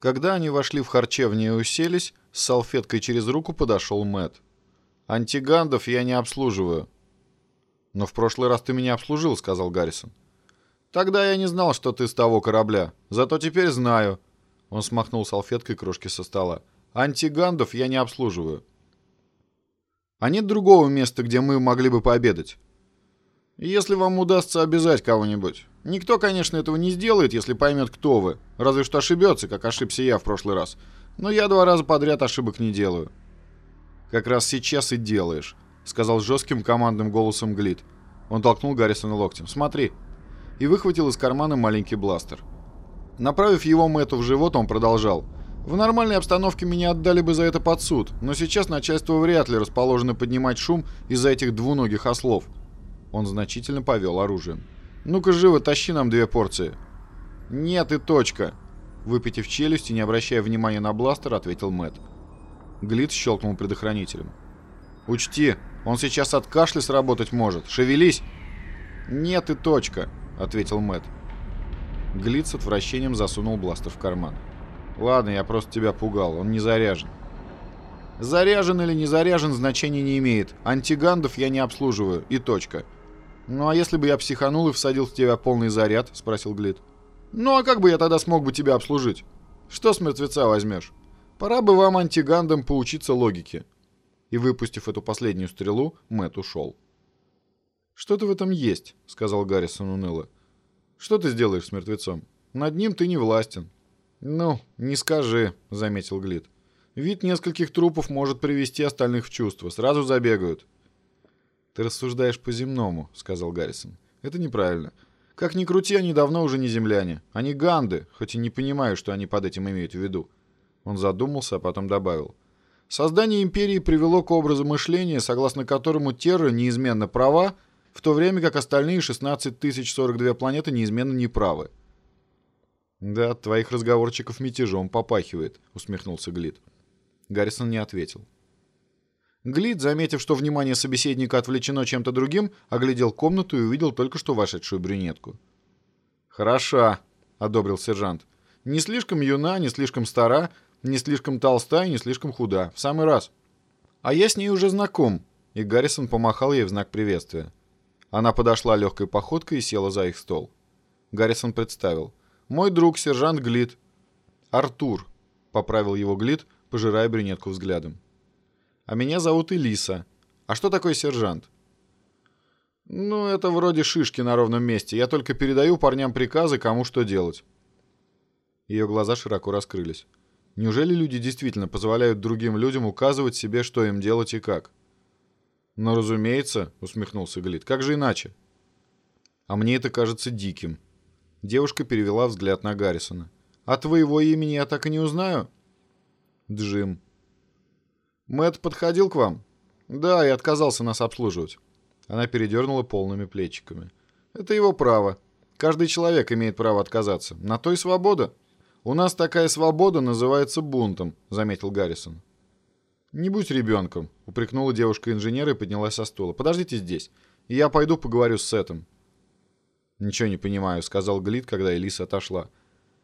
Когда они вошли в харчевню и уселись, с салфеткой через руку подошел Мэт. «Антигандов я не обслуживаю». «Но в прошлый раз ты меня обслужил», — сказал Гаррисон. «Тогда я не знал, что ты с того корабля. Зато теперь знаю». Он смахнул салфеткой крошки со стола. «Антигандов я не обслуживаю». «А нет другого места, где мы могли бы пообедать?» «Если вам удастся обязать кого-нибудь. Никто, конечно, этого не сделает, если поймет, кто вы. Разве что ошибется, как ошибся я в прошлый раз. Но я два раза подряд ошибок не делаю. Как раз сейчас и делаешь, сказал жестким командным голосом Глит. Он толкнул Гаррисона локтем. Смотри. И выхватил из кармана маленький бластер. Направив его Мэтту в живот, он продолжал. В нормальной обстановке меня отдали бы за это под суд, но сейчас начальство вряд ли расположено поднимать шум из-за этих двуногих ослов. Он значительно повел оружием. «Ну-ка, живо, тащи нам две порции». «Нет и точка», — выпитив челюсть и не обращая внимания на бластер, ответил Мэтт. Глит щелкнул предохранителем. «Учти, он сейчас от кашля сработать может. Шевелись!» «Нет и точка», — ответил Мэтт. Глит с отвращением засунул бластер в карман. «Ладно, я просто тебя пугал. Он не заряжен». «Заряжен или не заряжен, значения не имеет. Антигандов я не обслуживаю. И точка». «Ну а если бы я психанул и всадил в тебя полный заряд?» — спросил Глит. «Ну а как бы я тогда смог бы тебя обслужить? Что с мертвеца возьмешь? Пора бы вам, антигандам, поучиться логике». И выпустив эту последнюю стрелу, Мэт ушел. «Что-то в этом есть», — сказал Гаррисон уныло. «Что ты сделаешь с мертвецом? Над ним ты не властен». «Ну, не скажи», — заметил Глит. «Вид нескольких трупов может привести остальных в чувство. Сразу забегают. «Ты рассуждаешь по-земному», — сказал Гаррисон. «Это неправильно. Как ни крути, они давно уже не земляне. Они ганды, хоть и не понимаю, что они под этим имеют в виду». Он задумался, а потом добавил. «Создание империи привело к образу мышления, согласно которому Терра неизменно права, в то время как остальные 16 042 планеты неизменно неправы». «Да, от твоих разговорчиков мятежом попахивает», — усмехнулся Глит. Гаррисон не ответил. Глид, заметив, что внимание собеседника отвлечено чем-то другим, оглядел комнату и увидел только что вошедшую брюнетку. «Хороша», — одобрил сержант. «Не слишком юна, не слишком стара, не слишком толстая, не слишком худа. В самый раз». «А я с ней уже знаком», — и Гаррисон помахал ей в знак приветствия. Она подошла легкой походкой и села за их стол. Гаррисон представил. «Мой друг, сержант Глид». «Артур», — поправил его Глид, пожирая брюнетку взглядом. А меня зовут Элиса. А что такое сержант? Ну, это вроде шишки на ровном месте. Я только передаю парням приказы, кому что делать. Ее глаза широко раскрылись. Неужели люди действительно позволяют другим людям указывать себе, что им делать и как? «Ну, разумеется», — усмехнулся Глит. «Как же иначе?» «А мне это кажется диким». Девушка перевела взгляд на Гаррисона. «А твоего имени я так и не узнаю?» «Джим», Мэт подходил к вам? Да, и отказался нас обслуживать. Она передернула полными плечиками. Это его право. Каждый человек имеет право отказаться. На то и свобода. У нас такая свобода называется бунтом, заметил Гаррисон. Не будь ребенком, упрекнула девушка-инженер и поднялась со стула. Подождите здесь. И я пойду поговорю с Сетом. Ничего не понимаю, сказал Глит, когда Элиса отошла.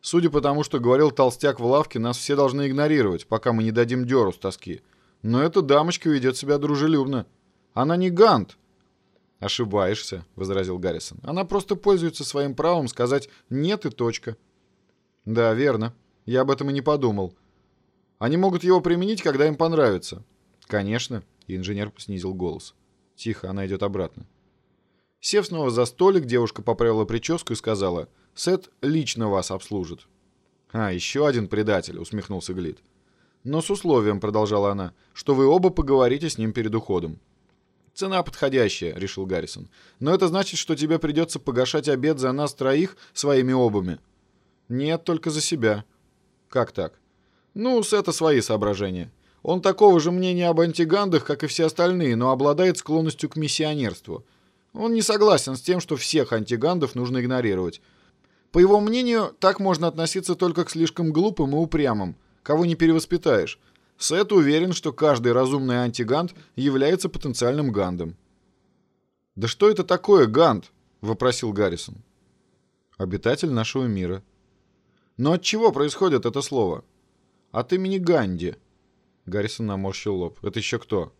Судя по тому, что говорил толстяк в лавке, нас все должны игнорировать, пока мы не дадим дёру с тоски. Но эта дамочка ведет себя дружелюбно. Она не Гант. Ошибаешься, возразил Гаррисон. Она просто пользуется своим правом сказать «нет» и точка. Да, верно. Я об этом и не подумал. Они могут его применить, когда им понравится. Конечно. Инженер снизил голос. Тихо, она идет обратно. Сев снова за столик, девушка поправила прическу и сказала, «Сет лично вас обслужит». «А, еще один предатель», — усмехнулся Глит. Но с условием, продолжала она, что вы оба поговорите с ним перед уходом. «Цена подходящая», — решил Гаррисон. «Но это значит, что тебе придется погашать обед за нас троих своими обами». «Нет, только за себя». «Как так?» «Ну, с это свои соображения. Он такого же мнения об антигандах, как и все остальные, но обладает склонностью к миссионерству. Он не согласен с тем, что всех антигандов нужно игнорировать. По его мнению, так можно относиться только к слишком глупым и упрямым, кого не перевоспитаешь. Сет уверен, что каждый разумный антигант является потенциальным гандом. «Да что это такое гант?» — вопросил Гаррисон. «Обитатель нашего мира». Но от чего происходит это слово? От имени Ганди. Гаррисон наморщил лоб. Это еще кто?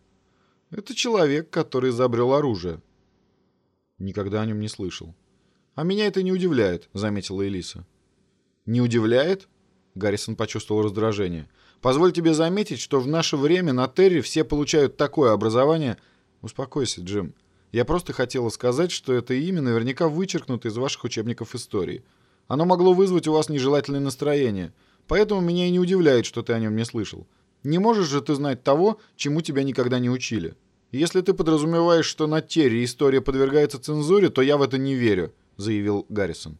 Это человек, который изобрел оружие. Никогда о нем не слышал. А меня это не удивляет, заметила Элиса. Не удивляет? Гаррисон почувствовал раздражение. Позволь тебе заметить, что в наше время на Терре все получают такое образование... Успокойся, Джим. Я просто хотела сказать, что это имя наверняка вычеркнуто из ваших учебников истории. Оно могло вызвать у вас нежелательное настроение. Поэтому меня и не удивляет, что ты о нем не слышал. Не можешь же ты знать того, чему тебя никогда не учили. Если ты подразумеваешь, что на Терре история подвергается цензуре, то я в это не верю», — заявил Гаррисон.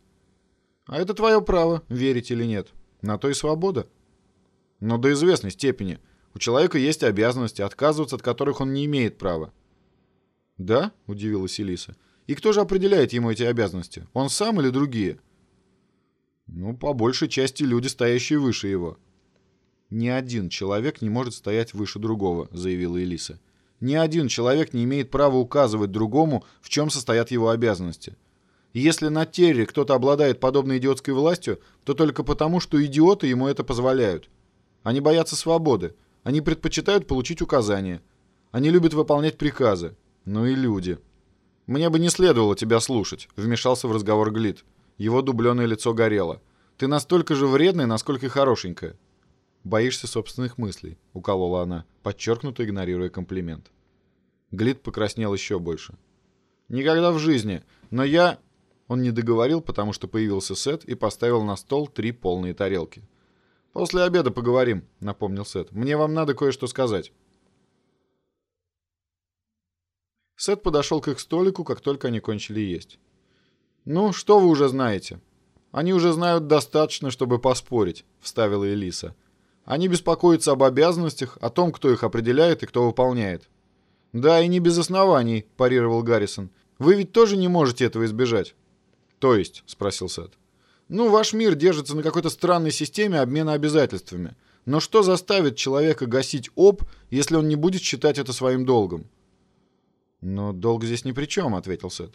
«А это твое право, верить или нет. На то и свобода». «Но до известной степени. У человека есть обязанности, отказываться от которых он не имеет права». «Да?» — удивилась Элиса. «И кто же определяет ему эти обязанности? Он сам или другие?» «Ну, по большей части люди, стоящие выше его». «Ни один человек не может стоять выше другого», — заявила Элиса. «Ни один человек не имеет права указывать другому, в чем состоят его обязанности. Если на Терре кто-то обладает подобной идиотской властью, то только потому, что идиоты ему это позволяют. Они боятся свободы. Они предпочитают получить указания. Они любят выполнять приказы. Ну и люди». «Мне бы не следовало тебя слушать», — вмешался в разговор Глит. Его дубленое лицо горело. «Ты настолько же вредная, насколько и хорошенькая». «Боишься собственных мыслей», — уколола она, подчеркнуто игнорируя комплимент. Глит покраснел еще больше. «Никогда в жизни, но я...» Он не договорил, потому что появился Сет и поставил на стол три полные тарелки. «После обеда поговорим», — напомнил Сет. «Мне вам надо кое-что сказать». Сет подошел к их столику, как только они кончили есть. «Ну, что вы уже знаете?» «Они уже знают достаточно, чтобы поспорить», — вставила Элиса. Они беспокоятся об обязанностях, о том, кто их определяет и кто выполняет. «Да, и не без оснований», – парировал Гаррисон. «Вы ведь тоже не можете этого избежать». «То есть?» – спросил Сет. «Ну, ваш мир держится на какой-то странной системе обмена обязательствами. Но что заставит человека гасить об, если он не будет считать это своим долгом?» «Но долг здесь ни при чем», — ответил Сет.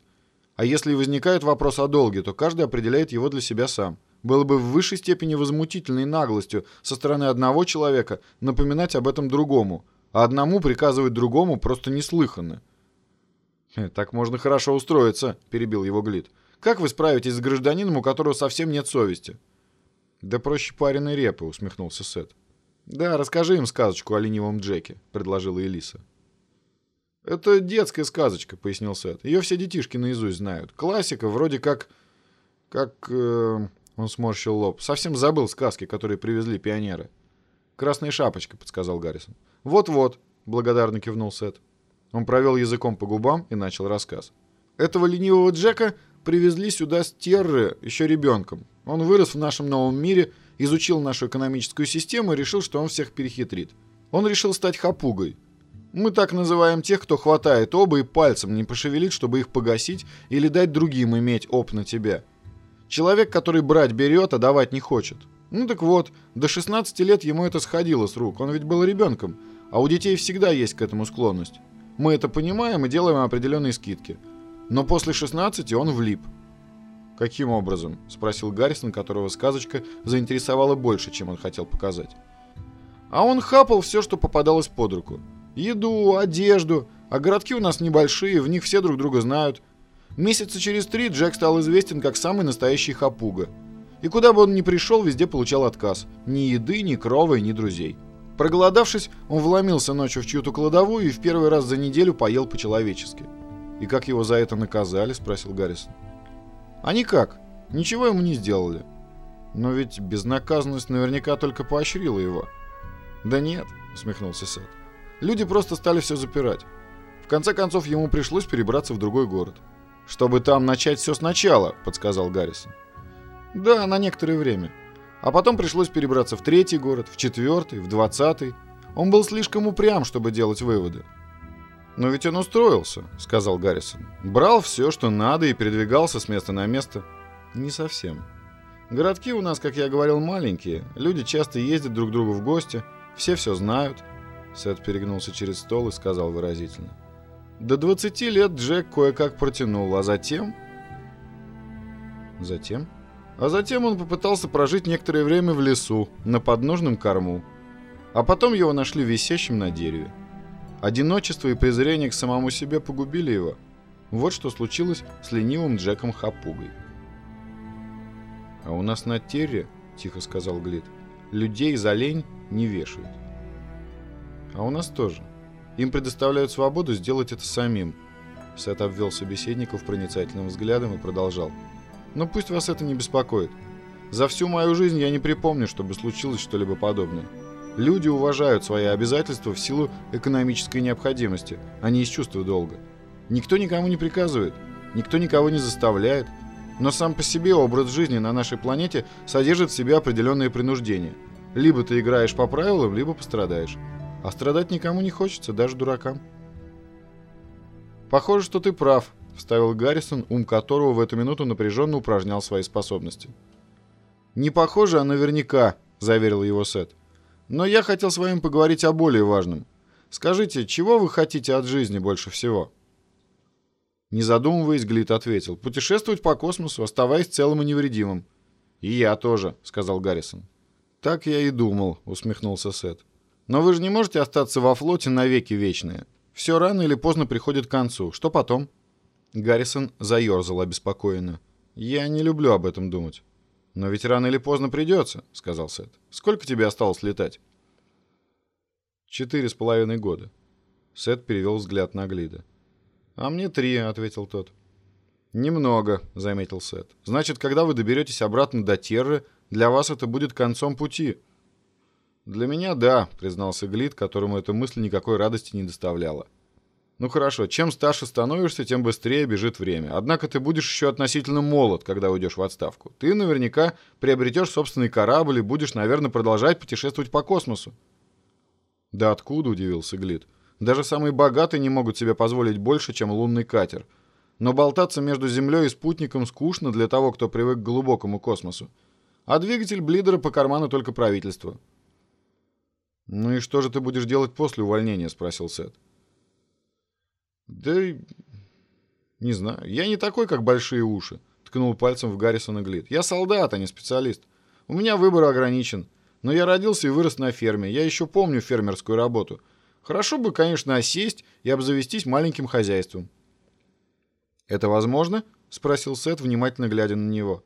«А если возникает вопрос о долге, то каждый определяет его для себя сам было бы в высшей степени возмутительной наглостью со стороны одного человека напоминать об этом другому, а одному приказывать другому просто неслыханно. «Э, «Так можно хорошо устроиться», — перебил его Глит. «Как вы справитесь с гражданином, у которого совсем нет совести?» «Да проще пареной репы», — усмехнулся Сет. «Да, расскажи им сказочку о ленивом Джеке», — предложила Элиса. «Это детская сказочка», — пояснил Сет. «Ее все детишки наизусть знают. Классика, вроде как... как... Э, он сморщил лоб. «Совсем забыл сказки, которые привезли пионеры». «Красная шапочка», — подсказал Гаррисон. «Вот-вот», — благодарно кивнул Сет. Он провел языком по губам и начал рассказ. «Этого ленивого Джека привезли сюда с Терры еще ребенком. Он вырос в нашем новом мире, изучил нашу экономическую систему и решил, что он всех перехитрит. Он решил стать хапугой. Мы так называем тех, кто хватает оба и пальцем не пошевелит, чтобы их погасить или дать другим иметь оп на тебя». Человек, который брать берет, а давать не хочет. Ну так вот, до 16 лет ему это сходило с рук, он ведь был ребенком, а у детей всегда есть к этому склонность. Мы это понимаем и делаем определенные скидки. Но после 16 он влип. «Каким образом?» – спросил Гаррисон, которого сказочка заинтересовала больше, чем он хотел показать. А он хапал все, что попадалось под руку. Еду, одежду, а городки у нас небольшие, в них все друг друга знают – Месяца через три Джек стал известен как самый настоящий хапуга. И куда бы он ни пришел, везде получал отказ. Ни еды, ни крови, ни друзей. Проголодавшись, он вломился ночью в чью-то кладовую и в первый раз за неделю поел по-человечески. «И как его за это наказали?» – спросил Гаррисон. «А никак. Ничего ему не сделали. Но ведь безнаказанность наверняка только поощрила его». «Да нет», – усмехнулся Сет. «Люди просто стали все запирать. В конце концов, ему пришлось перебраться в другой город». «Чтобы там начать все сначала», — подсказал Гаррисон. «Да, на некоторое время. А потом пришлось перебраться в третий город, в четвертый, в двадцатый. Он был слишком упрям, чтобы делать выводы». «Но ведь он устроился», — сказал Гаррисон. «Брал все, что надо, и передвигался с места на место». «Не совсем. Городки у нас, как я говорил, маленькие. Люди часто ездят друг к другу в гости. Все все знают». Сет перегнулся через стол и сказал выразительно. До 20 лет Джек кое-как протянул, а затем... Затем? А затем он попытался прожить некоторое время в лесу, на подножном корму. А потом его нашли висящим на дереве. Одиночество и презрение к самому себе погубили его. Вот что случилось с ленивым Джеком Хапугой. «А у нас на Терре, — тихо сказал Глит, — людей за лень не вешают. А у нас тоже. Им предоставляют свободу сделать это самим. Сет обвел собеседников проницательным взглядом и продолжал. Но пусть вас это не беспокоит. За всю мою жизнь я не припомню, чтобы случилось что-либо подобное. Люди уважают свои обязательства в силу экономической необходимости, а не из чувства долга. Никто никому не приказывает, никто никого не заставляет, но сам по себе образ жизни на нашей планете содержит в себе определенные принуждения. Либо ты играешь по правилам, либо пострадаешь. А страдать никому не хочется, даже дуракам. «Похоже, что ты прав», — вставил Гаррисон, ум которого в эту минуту напряженно упражнял свои способности. «Не похоже, а наверняка», — заверил его Сет. «Но я хотел с вами поговорить о более важном. Скажите, чего вы хотите от жизни больше всего?» Не задумываясь, Глит ответил. «Путешествовать по космосу, оставаясь целым и невредимым». «И я тоже», — сказал Гаррисон. «Так я и думал», — усмехнулся Сет. Но вы же не можете остаться во флоте навеки вечные. Все рано или поздно приходит к концу. Что потом?» Гаррисон заерзал обеспокоенно. «Я не люблю об этом думать». «Но ведь рано или поздно придется», — сказал Сет. «Сколько тебе осталось летать?» «Четыре с половиной года». Сет перевел взгляд на Глида. «А мне три», — ответил тот. «Немного», — заметил Сет. «Значит, когда вы доберетесь обратно до Терры, для вас это будет концом пути». «Для меня да», — признался Глит, которому эта мысль никакой радости не доставляла. «Ну хорошо, чем старше становишься, тем быстрее бежит время. Однако ты будешь еще относительно молод, когда уйдешь в отставку. Ты наверняка приобретешь собственный корабль и будешь, наверное, продолжать путешествовать по космосу». «Да откуда?» — удивился Глит. «Даже самые богатые не могут себе позволить больше, чем лунный катер. Но болтаться между Землей и спутником скучно для того, кто привык к глубокому космосу. А двигатель Блидера по карману только правительству». «Ну и что же ты будешь делать после увольнения?» — спросил Сет. «Да не знаю. Я не такой, как большие уши», — ткнул пальцем в Гаррисона Глит. «Я солдат, а не специалист. У меня выбор ограничен. Но я родился и вырос на ферме. Я еще помню фермерскую работу. Хорошо бы, конечно, осесть и обзавестись маленьким хозяйством». «Это возможно?» — спросил Сет, внимательно глядя на него.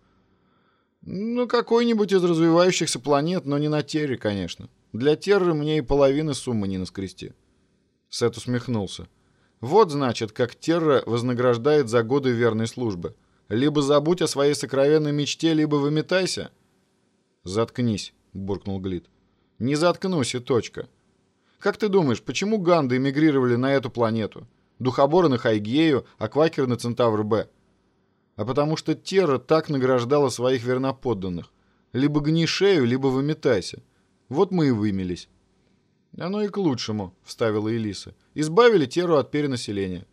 «Ну, какой-нибудь из развивающихся планет, но не на Терре, конечно». Для Терры мне и половины суммы не наскрести. Сет усмехнулся. Вот, значит, как Терра вознаграждает за годы верной службы. Либо забудь о своей сокровенной мечте, либо выметайся. Заткнись, буркнул Глит. Не заткнусь и точка. Как ты думаешь, почему ганды эмигрировали на эту планету? Духоборы на Хайгею, а квакеры на Центавр-Б? А потому что Терра так награждала своих верноподданных. Либо гни шею, либо выметайся. Вот мы и вымелись. Оно и к лучшему, вставила Элиса. Избавили Теру от перенаселения.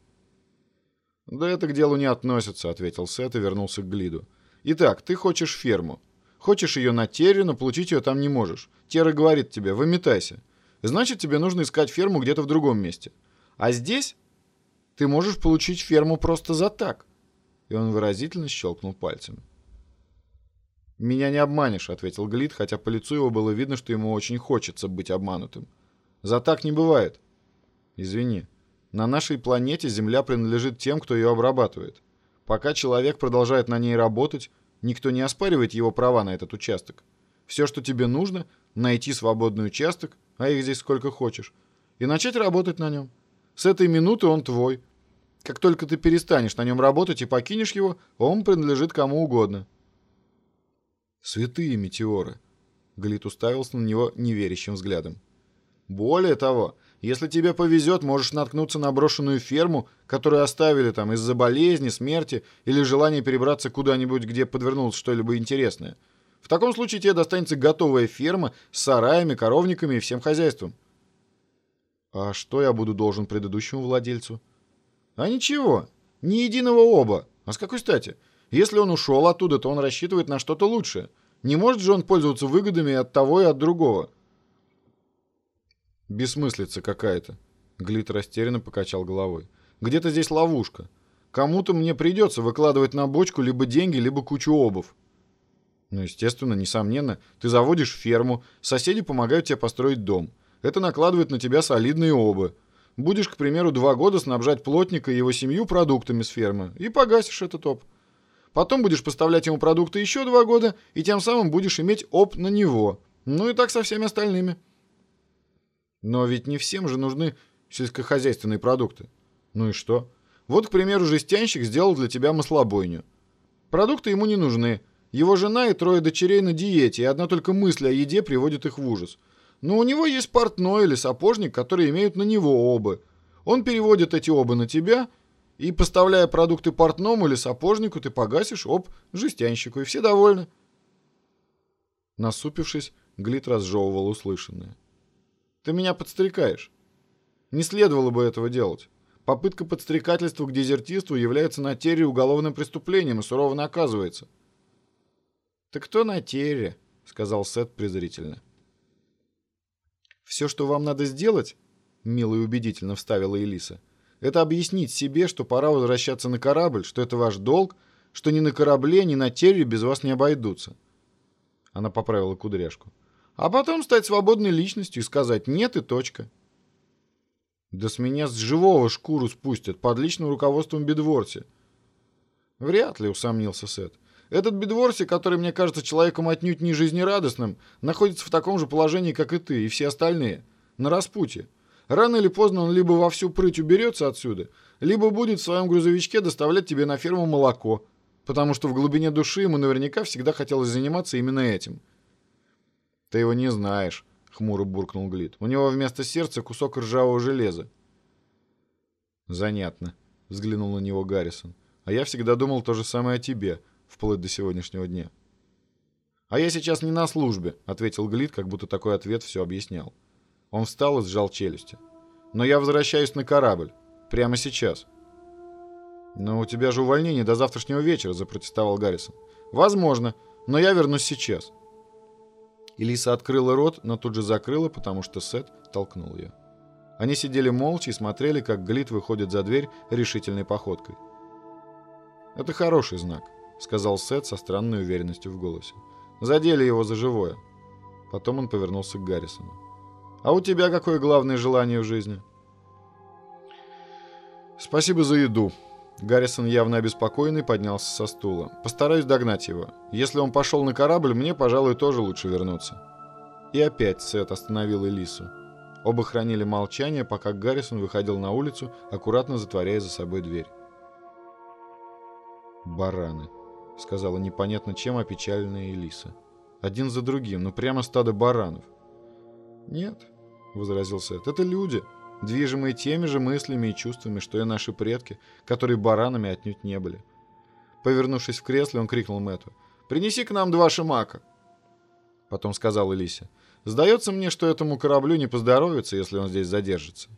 Да это к делу не относится, ответил Сет и вернулся к Глиду. Итак, ты хочешь ферму. Хочешь ее на Терре, но получить ее там не можешь. Тера говорит тебе, выметайся. Значит, тебе нужно искать ферму где-то в другом месте. А здесь ты можешь получить ферму просто за так. И он выразительно щелкнул пальцами. «Меня не обманешь», — ответил Глит, хотя по лицу его было видно, что ему очень хочется быть обманутым. «За так не бывает». «Извини. На нашей планете Земля принадлежит тем, кто ее обрабатывает. Пока человек продолжает на ней работать, никто не оспаривает его права на этот участок. Все, что тебе нужно, найти свободный участок, а их здесь сколько хочешь, и начать работать на нем. С этой минуты он твой. Как только ты перестанешь на нем работать и покинешь его, он принадлежит кому угодно». Святые метеоры. Глит уставился на него неверящим взглядом. Более того, если тебе повезет, можешь наткнуться на брошенную ферму, которую оставили там из-за болезни, смерти или желания перебраться куда-нибудь, где подвернулось что-либо интересное. В таком случае тебе достанется готовая ферма с сараями, коровниками и всем хозяйством. А что я буду должен предыдущему владельцу? А ничего, ни единого оба. А с какой стати? Если он ушел оттуда, то он рассчитывает на что-то лучшее. Не может же он пользоваться выгодами от того и от другого. Бессмыслица какая-то. Глит растерянно покачал головой. Где-то здесь ловушка. Кому-то мне придется выкладывать на бочку либо деньги, либо кучу обув. Ну, естественно, несомненно. Ты заводишь ферму, соседи помогают тебе построить дом. Это накладывает на тебя солидные обы. Будешь, к примеру, два года снабжать плотника и его семью продуктами с фермы и погасишь этот оп. Потом будешь поставлять ему продукты еще два года, и тем самым будешь иметь оп на него. Ну и так со всеми остальными. Но ведь не всем же нужны сельскохозяйственные продукты. Ну и что? Вот, к примеру, жестянщик сделал для тебя маслобойню. Продукты ему не нужны. Его жена и трое дочерей на диете, и одна только мысль о еде приводит их в ужас. Но у него есть портной или сапожник, которые имеют на него обы. Он переводит эти обы на тебя – и, поставляя продукты портному или сапожнику, ты погасишь об жестянщику, и все довольны. Насупившись, Глит разжевывал услышанное. «Ты меня подстрекаешь. Не следовало бы этого делать. Попытка подстрекательства к дезертирству является на терре уголовным преступлением и сурово наказывается». «Так кто на терре?» — сказал Сет презрительно. «Все, что вам надо сделать, — мило и убедительно вставила Элиса, — это объяснить себе, что пора возвращаться на корабль, что это ваш долг, что ни на корабле, ни на терре без вас не обойдутся. Она поправила кудряшку. А потом стать свободной личностью и сказать «нет» и точка. Да с меня с живого шкуру спустят под личным руководством Бедворси. Вряд ли, усомнился Сет. Этот Бедворси, который мне кажется человеком отнюдь не жизнерадостным, находится в таком же положении, как и ты, и все остальные. На распутье. Рано или поздно он либо во всю прыть уберется отсюда, либо будет в своем грузовичке доставлять тебе на ферму молоко, потому что в глубине души ему наверняка всегда хотелось заниматься именно этим. «Ты его не знаешь», — хмуро буркнул Глит. «У него вместо сердца кусок ржавого железа». «Занятно», — взглянул на него Гаррисон. «А я всегда думал то же самое о тебе, вплоть до сегодняшнего дня». «А я сейчас не на службе», — ответил Глит, как будто такой ответ все объяснял. Он встал и сжал челюсти. «Но я возвращаюсь на корабль. Прямо сейчас». «Но у тебя же увольнение до завтрашнего вечера», — запротестовал Гаррисон. «Возможно, но я вернусь сейчас». Элиса открыла рот, но тут же закрыла, потому что Сет толкнул ее. Они сидели молча и смотрели, как Глит выходит за дверь решительной походкой. «Это хороший знак», — сказал Сет со странной уверенностью в голосе. «Задели его за живое». Потом он повернулся к Гаррисону. А у тебя какое главное желание в жизни? Спасибо за еду. Гаррисон, явно обеспокоенный, поднялся со стула. Постараюсь догнать его. Если он пошел на корабль, мне, пожалуй, тоже лучше вернуться. И опять Сет остановил Элису. Оба хранили молчание, пока Гаррисон выходил на улицу, аккуратно затворяя за собой дверь. «Бараны», — сказала непонятно чем опечаленная Элиса. «Один за другим, ну прямо стадо баранов». «Нет», возразил Сет. «Это люди, движимые теми же мыслями и чувствами, что и наши предки, которые баранами отнюдь не были». Повернувшись в кресле, он крикнул Мэтту. «Принеси к нам два шимака!» Потом сказал Элисе. «Сдается мне, что этому кораблю не поздоровится, если он здесь задержится.